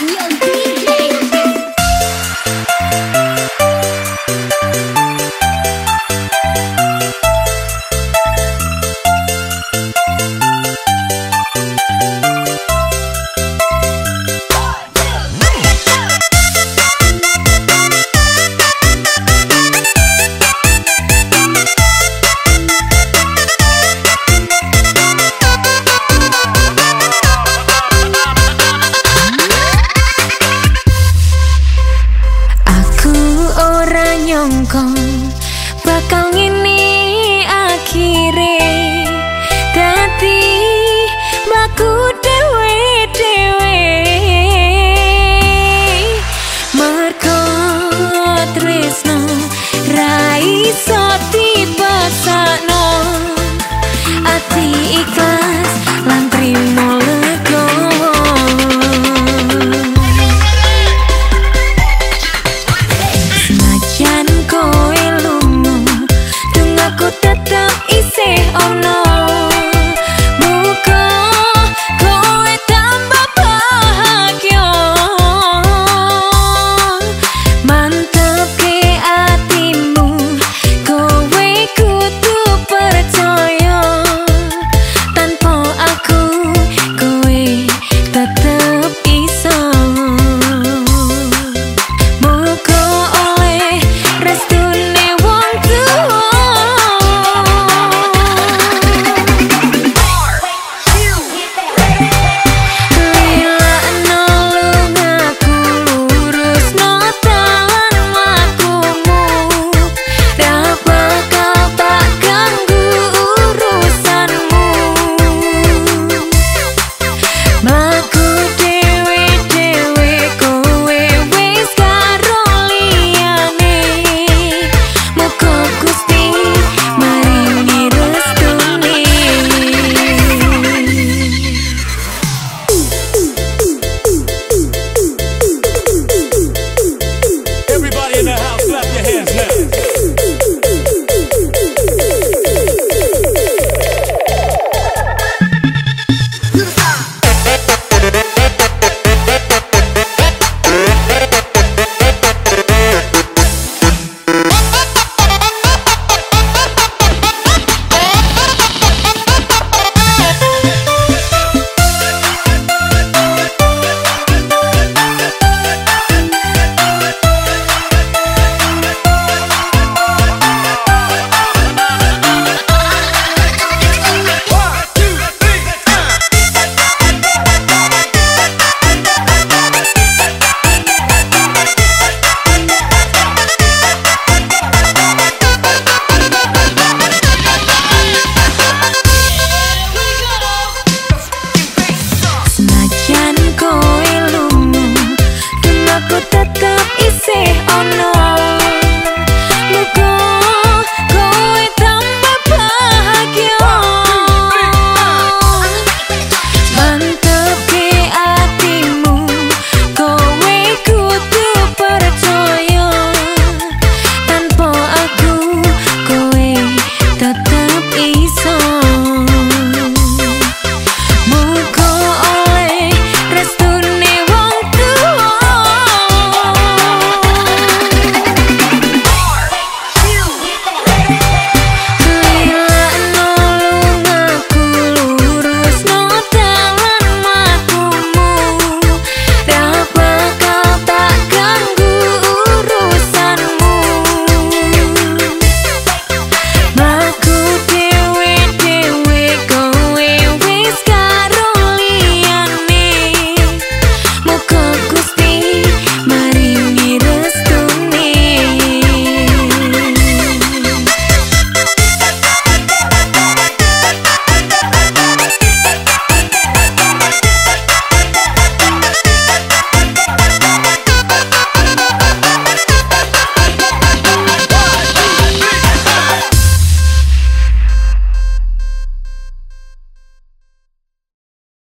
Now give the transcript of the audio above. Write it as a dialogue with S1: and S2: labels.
S1: 你有病。空空。